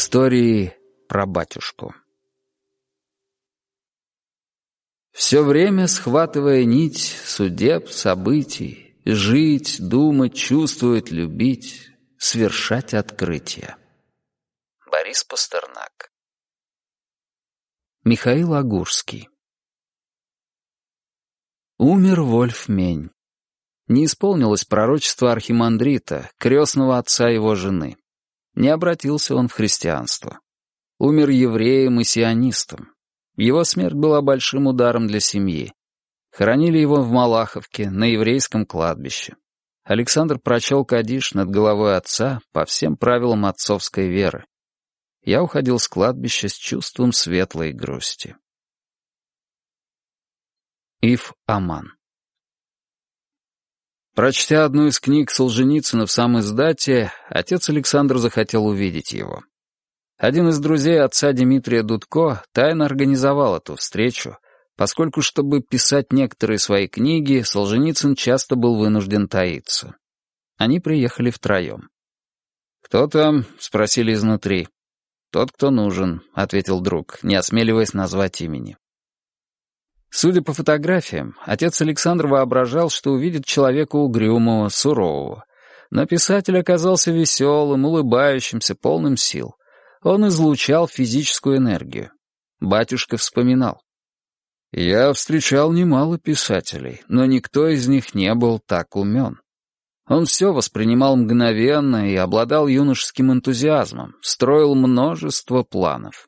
Истории про батюшку. Все время схватывая нить судеб, событий, жить, думать, чувствовать, любить, свершать открытия. Борис Пастернак Михаил Агурский Умер Вольф Мень. Не исполнилось пророчество архимандрита, крестного отца его жены. Не обратился он в христианство. Умер евреем и сионистом. Его смерть была большим ударом для семьи. Хоронили его в Малаховке, на еврейском кладбище. Александр прочел Кадиш над головой отца по всем правилам отцовской веры. Я уходил с кладбища с чувством светлой грусти. Ив Аман Прочтя одну из книг Солженицына в сам издате, отец Александр захотел увидеть его. Один из друзей отца Дмитрия Дудко тайно организовал эту встречу, поскольку, чтобы писать некоторые свои книги, Солженицын часто был вынужден таиться. Они приехали втроем. «Кто там?» — спросили изнутри. «Тот, кто нужен», — ответил друг, не осмеливаясь назвать имени. Судя по фотографиям, отец Александр воображал, что увидит человека угрюмого, сурового. Но писатель оказался веселым, улыбающимся, полным сил. Он излучал физическую энергию. Батюшка вспоминал. «Я встречал немало писателей, но никто из них не был так умен. Он все воспринимал мгновенно и обладал юношеским энтузиазмом, строил множество планов.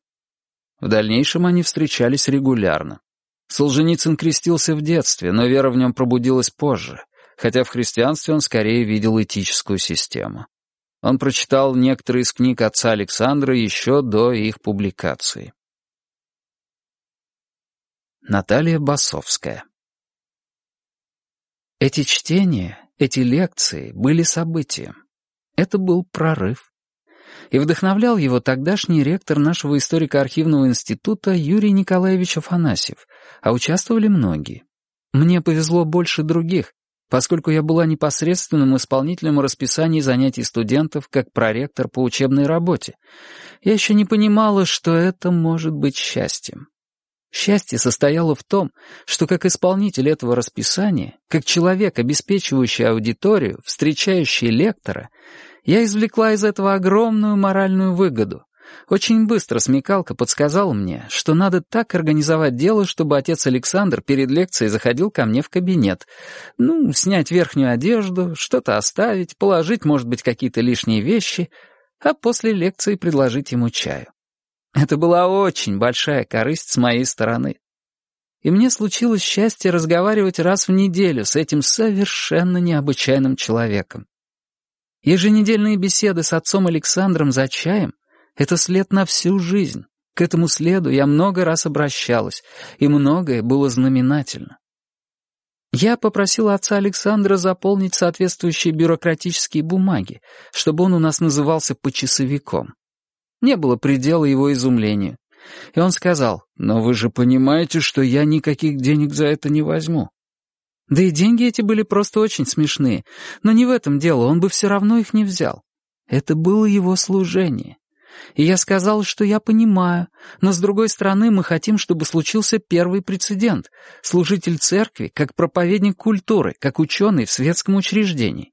В дальнейшем они встречались регулярно. Солженицын крестился в детстве, но вера в нем пробудилась позже, хотя в христианстве он скорее видел этическую систему. Он прочитал некоторые из книг отца Александра еще до их публикации. Наталья Басовская Эти чтения, эти лекции были событием. Это был прорыв и вдохновлял его тогдашний ректор нашего историко-архивного института Юрий Николаевич Афанасьев, а участвовали многие. Мне повезло больше других, поскольку я была непосредственным исполнителем расписаний занятий студентов как проректор по учебной работе. Я еще не понимала, что это может быть счастьем. Счастье состояло в том, что как исполнитель этого расписания, как человек, обеспечивающий аудиторию, встречающий лектора, я извлекла из этого огромную моральную выгоду. Очень быстро смекалка подсказала мне, что надо так организовать дело, чтобы отец Александр перед лекцией заходил ко мне в кабинет. Ну, снять верхнюю одежду, что-то оставить, положить, может быть, какие-то лишние вещи, а после лекции предложить ему чаю. Это была очень большая корысть с моей стороны. И мне случилось счастье разговаривать раз в неделю с этим совершенно необычайным человеком. Еженедельные беседы с отцом Александром за чаем — это след на всю жизнь. К этому следу я много раз обращалась, и многое было знаменательно. Я попросила отца Александра заполнить соответствующие бюрократические бумаги, чтобы он у нас назывался почасовиком. Не было предела его изумлению. И он сказал, «Но вы же понимаете, что я никаких денег за это не возьму. Да и деньги эти были просто очень смешные. Но не в этом дело, он бы все равно их не взял. Это было его служение. И я сказал, что я понимаю, но с другой стороны мы хотим, чтобы случился первый прецедент. Служитель церкви, как проповедник культуры, как ученый в светском учреждении.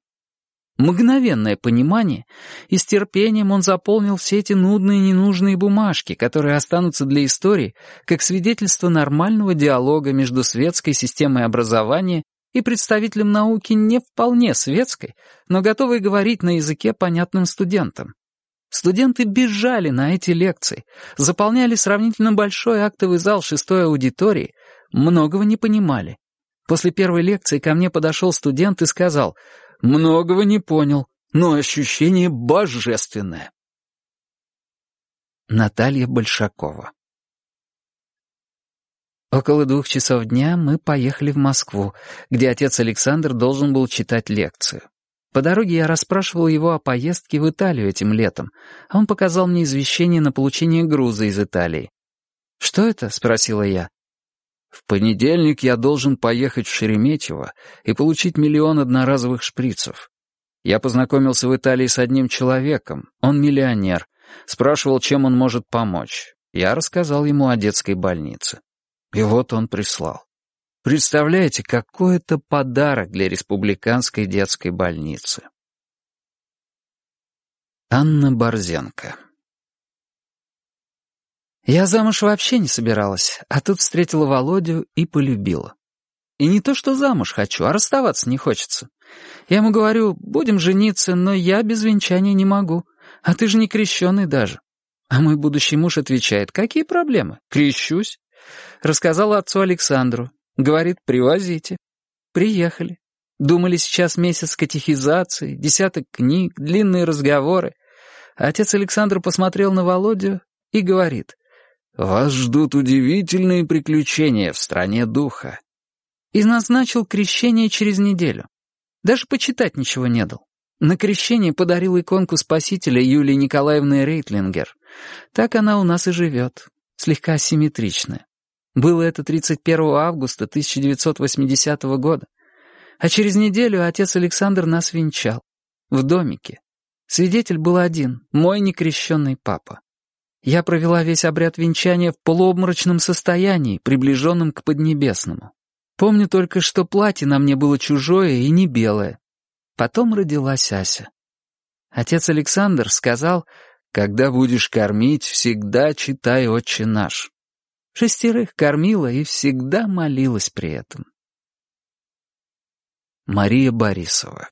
Мгновенное понимание, и с терпением он заполнил все эти нудные ненужные бумажки, которые останутся для истории как свидетельство нормального диалога между светской системой образования и представителем науки не вполне светской, но готовой говорить на языке, понятным студентам. Студенты бежали на эти лекции, заполняли сравнительно большой актовый зал шестой аудитории, многого не понимали. После первой лекции ко мне подошел студент и сказал — Многого не понял, но ощущение божественное. Наталья Большакова Около двух часов дня мы поехали в Москву, где отец Александр должен был читать лекцию. По дороге я расспрашивал его о поездке в Италию этим летом, а он показал мне извещение на получение груза из Италии. «Что это?» — спросила я. В понедельник я должен поехать в Шереметьево и получить миллион одноразовых шприцев. Я познакомился в Италии с одним человеком, он миллионер, Спрашивал, чем он может помочь. Я рассказал ему о детской больнице. И вот он прислал. Представляете, какой это подарок для республиканской детской больницы. Анна Борзенко Я замуж вообще не собиралась, а тут встретила Володю и полюбила. И не то, что замуж хочу, а расставаться не хочется. Я ему говорю, будем жениться, но я без венчания не могу. А ты же не крещеный даже. А мой будущий муж отвечает, какие проблемы? Крещусь. Рассказала отцу Александру. Говорит, привозите. Приехали. Думали сейчас месяц катехизации, десяток книг, длинные разговоры. Отец Александр посмотрел на Володю и говорит, «Вас ждут удивительные приключения в стране духа». И назначил крещение через неделю. Даже почитать ничего не дал. На крещение подарил иконку Спасителя Юлии Николаевны Рейтлингер. Так она у нас и живет, слегка асимметричная. Было это 31 августа 1980 года. А через неделю отец Александр нас венчал. В домике. Свидетель был один, мой некрещенный папа. Я провела весь обряд венчания в полуобморочном состоянии, приближенном к Поднебесному. Помню только, что платье на мне было чужое и не белое. Потом родилась Ася. Отец Александр сказал, «Когда будешь кормить, всегда читай «Отче наш». Шестерых кормила и всегда молилась при этом. Мария Борисова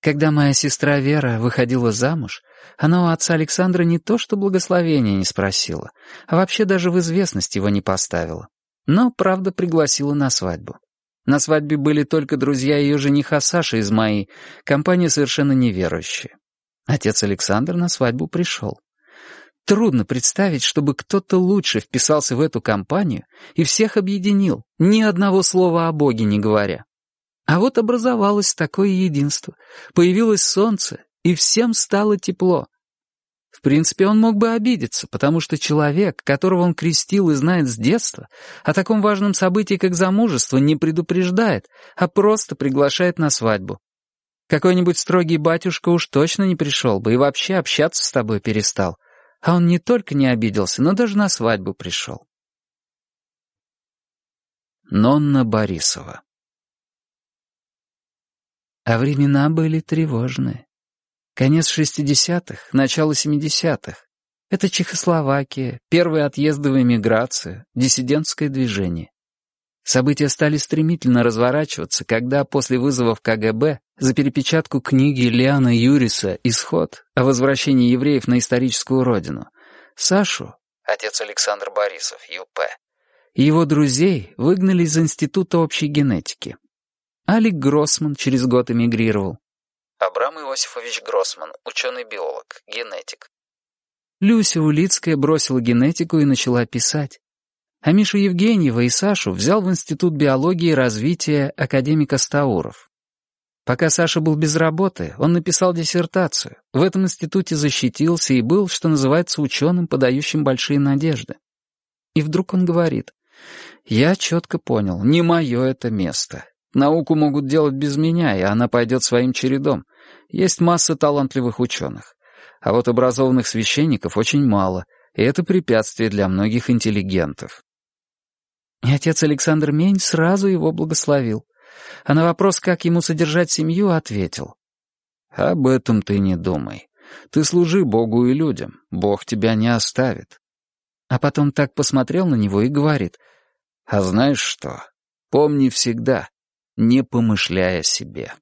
Когда моя сестра Вера выходила замуж, она у отца Александра не то что благословения не спросила, а вообще даже в известность его не поставила. Но, правда, пригласила на свадьбу. На свадьбе были только друзья ее жениха Саши из Майи, компания совершенно неверующая. Отец Александр на свадьбу пришел. Трудно представить, чтобы кто-то лучше вписался в эту компанию и всех объединил, ни одного слова о Боге не говоря. А вот образовалось такое единство, появилось солнце, и всем стало тепло. В принципе, он мог бы обидеться, потому что человек, которого он крестил и знает с детства, о таком важном событии, как замужество, не предупреждает, а просто приглашает на свадьбу. Какой-нибудь строгий батюшка уж точно не пришел бы и вообще общаться с тобой перестал. А он не только не обиделся, но даже на свадьбу пришел. Нонна Борисова А времена были тревожные. Конец шестидесятых, начало семидесятых. Это Чехословакия, первые отъезды в эмиграцию, диссидентское движение. События стали стремительно разворачиваться, когда после вызовов КГБ за перепечатку книги Лиана Юриса «Исход» о возвращении евреев на историческую родину Сашу, отец Александр Борисов, ЮП, и его друзей выгнали из Института общей генетики. Алик Гроссман через год эмигрировал. Абрам Иосифович Гроссман, ученый-биолог, генетик. Люся Улицкая бросила генетику и начала писать. А Мишу Евгеньева и Сашу взял в Институт биологии и развития академика Стауров. Пока Саша был без работы, он написал диссертацию. В этом институте защитился и был, что называется, ученым, подающим большие надежды. И вдруг он говорит, «Я четко понял, не мое это место. Науку могут делать без меня, и она пойдет своим чередом. Есть масса талантливых ученых. А вот образованных священников очень мало, и это препятствие для многих интеллигентов. И отец Александр Мень сразу его благословил. А на вопрос, как ему содержать семью, ответил. «Об этом ты не думай. Ты служи Богу и людям. Бог тебя не оставит». А потом так посмотрел на него и говорит. «А знаешь что? Помни всегда, не помышляя себе».